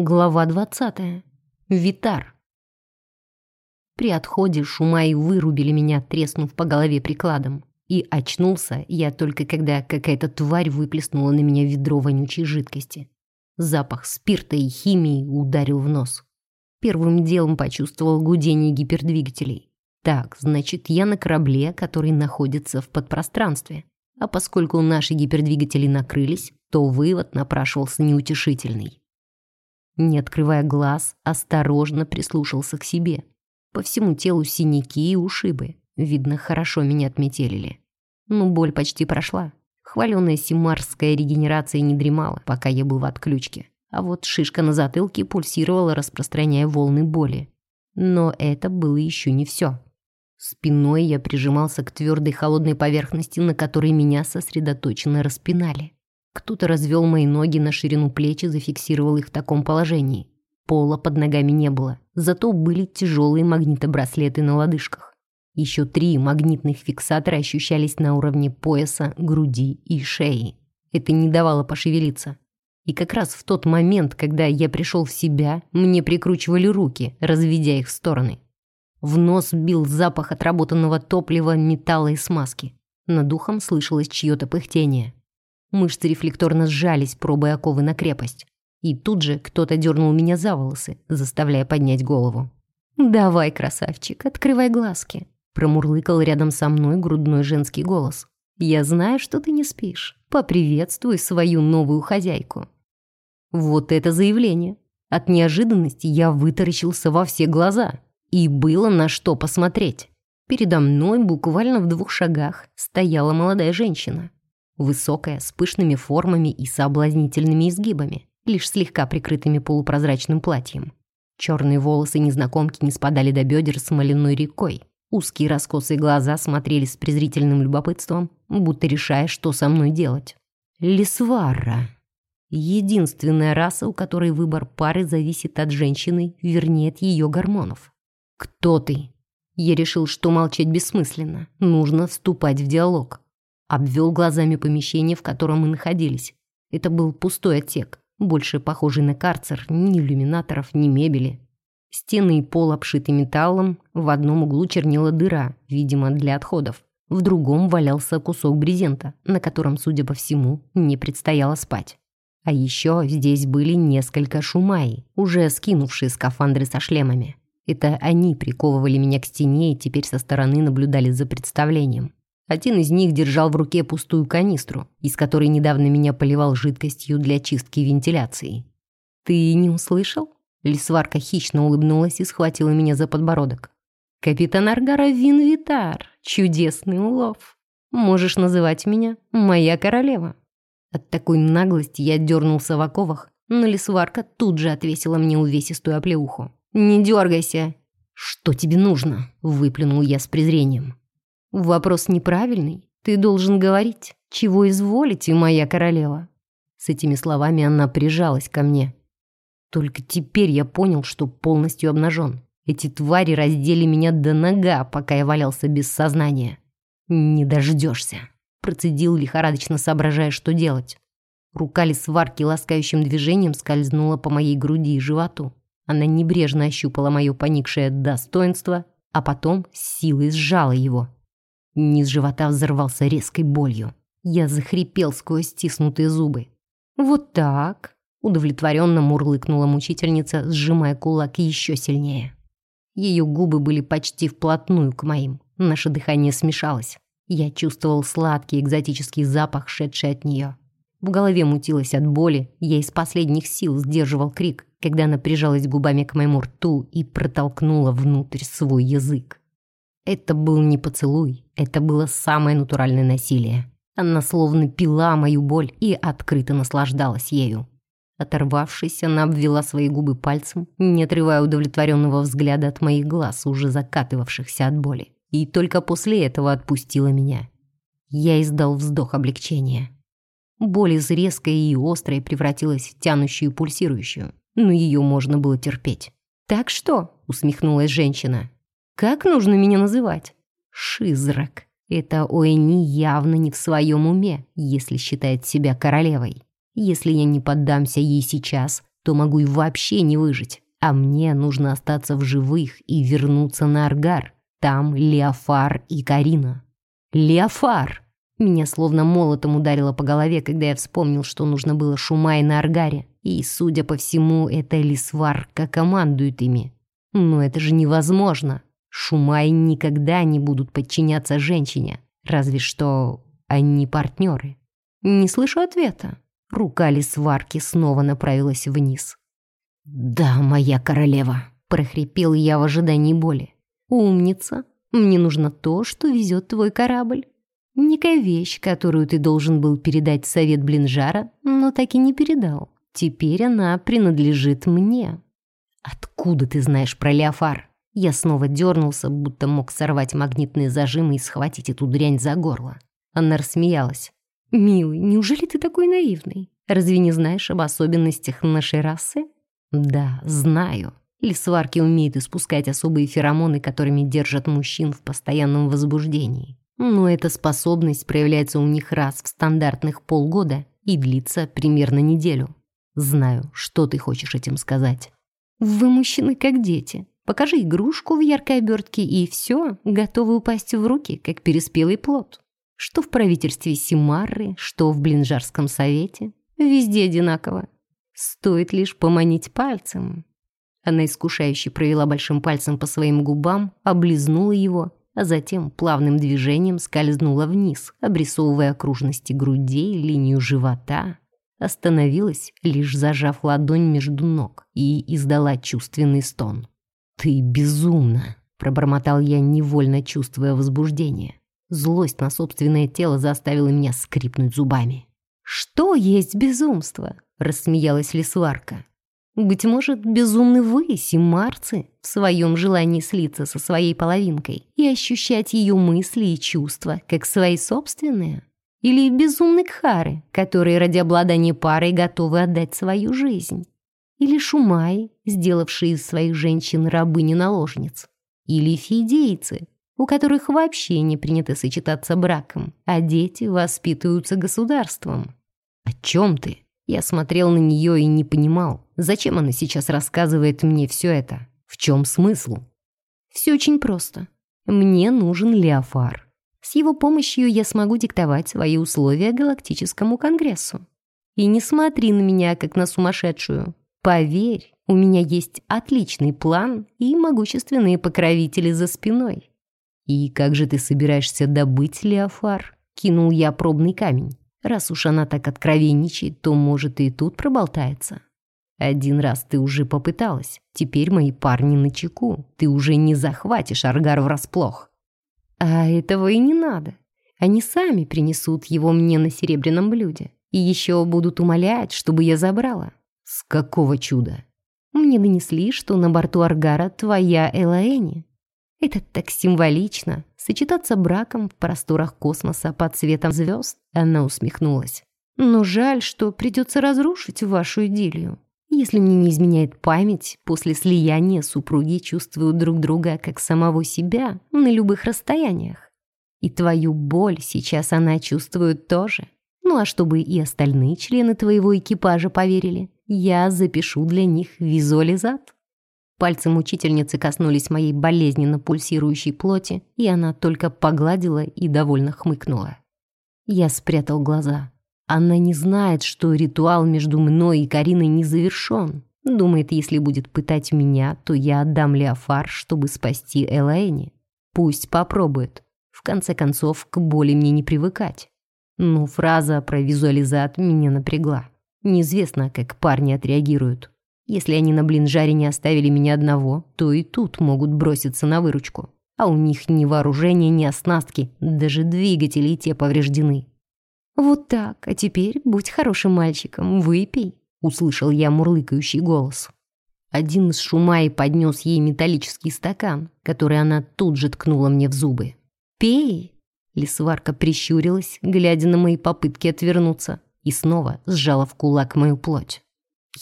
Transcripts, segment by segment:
Глава 20. Витар. При отходе Шумай вырубили меня, треснув по голове прикладом. И очнулся я только когда какая-то тварь выплеснула на меня ведро вонючей жидкости. Запах спирта и химии ударил в нос. Первым делом почувствовал гудение гипердвигателей. Так, значит, я на корабле, который находится в подпространстве. А поскольку наши гипердвигатели накрылись, то вывод напрашивался неутешительный. Не открывая глаз, осторожно прислушался к себе. По всему телу синяки и ушибы. Видно, хорошо меня отметелили. Но боль почти прошла. Хваленая симарская регенерация не дремала, пока я был в отключке. А вот шишка на затылке пульсировала, распространяя волны боли. Но это было еще не все. Спиной я прижимался к твердой холодной поверхности, на которой меня сосредоточенно распинали. Кто-то развел мои ноги на ширину плеч и зафиксировал их в таком положении. Пола под ногами не было, зато были тяжелые магнитобраслеты на лодыжках. Еще три магнитных фиксатора ощущались на уровне пояса, груди и шеи. Это не давало пошевелиться. И как раз в тот момент, когда я пришел в себя, мне прикручивали руки, разведя их в стороны. В нос бил запах отработанного топлива, металла и смазки. Над духом слышалось чье-то пыхтение. Мышцы рефлекторно сжались, пробуя оковы на крепость. И тут же кто-то дернул меня за волосы, заставляя поднять голову. «Давай, красавчик, открывай глазки», — промурлыкал рядом со мной грудной женский голос. «Я знаю, что ты не спишь. Поприветствуй свою новую хозяйку». Вот это заявление. От неожиданности я вытаращился во все глаза. И было на что посмотреть. Передо мной, буквально в двух шагах, стояла молодая женщина. Высокая, с пышными формами и соблазнительными изгибами, лишь слегка прикрытыми полупрозрачным платьем. Черные волосы незнакомки не спадали до бедер смоляной рекой. Узкие раскосые глаза смотрели с презрительным любопытством, будто решая, что со мной делать. Лисварра. Единственная раса, у которой выбор пары зависит от женщины, вернее, от ее гормонов. «Кто ты?» Я решил, что молчать бессмысленно. Нужно вступать в диалог. Обвел глазами помещение, в котором мы находились. Это был пустой отсек, больше похожий на карцер, ни иллюминаторов, ни мебели. Стены и пол обшиты металлом, в одном углу чернила дыра, видимо, для отходов. В другом валялся кусок брезента, на котором, судя по всему, не предстояло спать. А еще здесь были несколько шумаи, уже скинувшие скафандры со шлемами. Это они приковывали меня к стене и теперь со стороны наблюдали за представлением. Один из них держал в руке пустую канистру, из которой недавно меня поливал жидкостью для чистки вентиляции. «Ты не услышал?» Лисварка хищно улыбнулась и схватила меня за подбородок. «Капитан Аргара Винвитар, чудесный улов. Можешь называть меня моя королева». От такой наглости я дернулся в оковах, но Лисварка тут же отвесила мне увесистую оплеуху. «Не дергайся!» «Что тебе нужно?» – выплюнул я с презрением. Вопрос неправильный. Ты должен говорить, чего изволите, моя королева. С этими словами она прижалась ко мне. Только теперь я понял, что полностью обнажен. Эти твари раздели меня до нога, пока я валялся без сознания. «Не дождешься», — процедил лихорадочно, соображая, что делать. Рука лисварки ласкающим движением скользнула по моей груди и животу. Она небрежно ощупала мое поникшее достоинство, а потом силой сжала его. Низ живота взорвался резкой болью. Я захрипел сквозь стиснутые зубы. «Вот так», — удовлетворенно мурлыкнула мучительница, сжимая кулак еще сильнее. Ее губы были почти вплотную к моим. Наше дыхание смешалось. Я чувствовал сладкий экзотический запах, шедший от нее. В голове мутилось от боли, я из последних сил сдерживал крик, когда она прижалась губами к моему рту и протолкнула внутрь свой язык. Это был не поцелуй, это было самое натуральное насилие. Она словно пила мою боль и открыто наслаждалась ею. Оторвавшись, она обвела свои губы пальцем, не отрывая удовлетворенного взгляда от моих глаз, уже закатывавшихся от боли. И только после этого отпустила меня. Я издал вздох облегчения. Боль из резкой и острой превратилась в тянущую пульсирующую, но ее можно было терпеть. «Так что?» — усмехнулась женщина. Как нужно меня называть? Шизрак. Это Оэни явно не в своем уме, если считает себя королевой. Если я не поддамся ей сейчас, то могу и вообще не выжить. А мне нужно остаться в живых и вернуться на Аргар. Там Леофар и Карина. Леофар! Меня словно молотом ударило по голове, когда я вспомнил, что нужно было Шумай на Аргаре. И, судя по всему, это Лисварка командует ими. Но это же невозможно. Шумай никогда не будут подчиняться женщине. Разве что они партнеры. Не слышу ответа. Рука Лисварки снова направилась вниз. «Да, моя королева», — прохрипел я в ожидании боли. «Умница. Мне нужно то, что везет твой корабль. Некая вещь, которую ты должен был передать совет Блинжара, но так и не передал. Теперь она принадлежит мне». «Откуда ты знаешь про Леофар?» Я снова дернулся, будто мог сорвать магнитные зажимы и схватить эту дрянь за горло. Она рассмеялась. «Милый, неужели ты такой наивный? Разве не знаешь об особенностях нашей расы?» Да, знаю. Лисварки умеют испускать особые феромоны, которыми держат мужчин в постоянном возбуждении. Но эта способность проявляется у них раз в стандартных полгода и длится примерно неделю. Знаю, что ты хочешь этим сказать. Вы мужчины как дети. Покажи игрушку в яркой обертке, и все, готовы упасть в руки, как переспелый плод. Что в правительстве Симарры, что в Блинжарском совете. Везде одинаково. Стоит лишь поманить пальцем. Она искушающе провела большим пальцем по своим губам, облизнула его, а затем плавным движением скользнула вниз, обрисовывая окружности грудей, линию живота. Остановилась, лишь зажав ладонь между ног, и издала чувственный стон. «Ты безумна!» — пробормотал я, невольно чувствуя возбуждение. Злость на собственное тело заставила меня скрипнуть зубами. «Что есть безумство?» — рассмеялась Лисварка. «Быть может, безумны вы, симарцы, в своем желании слиться со своей половинкой и ощущать ее мысли и чувства, как свои собственные? Или безумны кхары, которые ради обладания парой готовы отдать свою жизнь? Или шумаи, сделавшие из своих женщин рабыни-наложниц? Или фидейцы, у которых вообще не принято сочетаться браком, а дети воспитываются государством?» «О чем ты?» Я смотрел на нее и не понимал, зачем она сейчас рассказывает мне все это. В чем смысл? Все очень просто. Мне нужен Леофар. С его помощью я смогу диктовать свои условия Галактическому Конгрессу. И не смотри на меня, как на сумасшедшую. Поверь, у меня есть отличный план и могущественные покровители за спиной. И как же ты собираешься добыть Леофар? Кинул я пробный камень. Раз уж она так откровенничает, то, может, и тут проболтается. Один раз ты уже попыталась. Теперь мои парни на чеку. Ты уже не захватишь Аргар врасплох. А этого и не надо. Они сами принесут его мне на серебряном блюде. И еще будут умолять, чтобы я забрала. С какого чуда? Мне донесли, что на борту Аргара твоя Элаэни. Это так символично. Сочетаться браком в просторах космоса под цветом звезд. Она усмехнулась. Но жаль, что придется разрушить вашу идиллию. Если мне не изменяет память, после слияния супруги чувствуют друг друга как самого себя на любых расстояниях. И твою боль сейчас она чувствует тоже. Ну а чтобы и остальные члены твоего экипажа поверили, я запишу для них визуализат. Пальцы мучительницы коснулись моей болезненно пульсирующей плоти, и она только погладила и довольно хмыкнула. Я спрятал глаза. Она не знает, что ритуал между мной и Кариной не завершен. Думает, если будет пытать меня, то я отдам Леофар, чтобы спасти Элайни. Пусть попробует. В конце концов, к боли мне не привыкать. Но фраза про визуализат меня напрягла. Неизвестно, как парни отреагируют. Если они на блинжаре не оставили меня одного, то и тут могут броситься на выручку. А у них ни вооружения, ни оснастки, даже двигатели те повреждены. «Вот так, а теперь будь хорошим мальчиком, выпей», — услышал я мурлыкающий голос. Один из шумай поднес ей металлический стакан, который она тут же ткнула мне в зубы. «Пей!» Лисварка прищурилась, глядя на мои попытки отвернуться, и снова сжала в кулак мою плоть.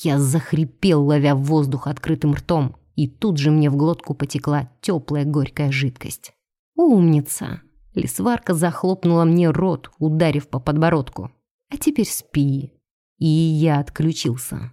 Я захрипел, ловя воздух открытым ртом, и тут же мне в глотку потекла теплая горькая жидкость. «Умница!» Лисварка захлопнула мне рот, ударив по подбородку. «А теперь спи». И я отключился.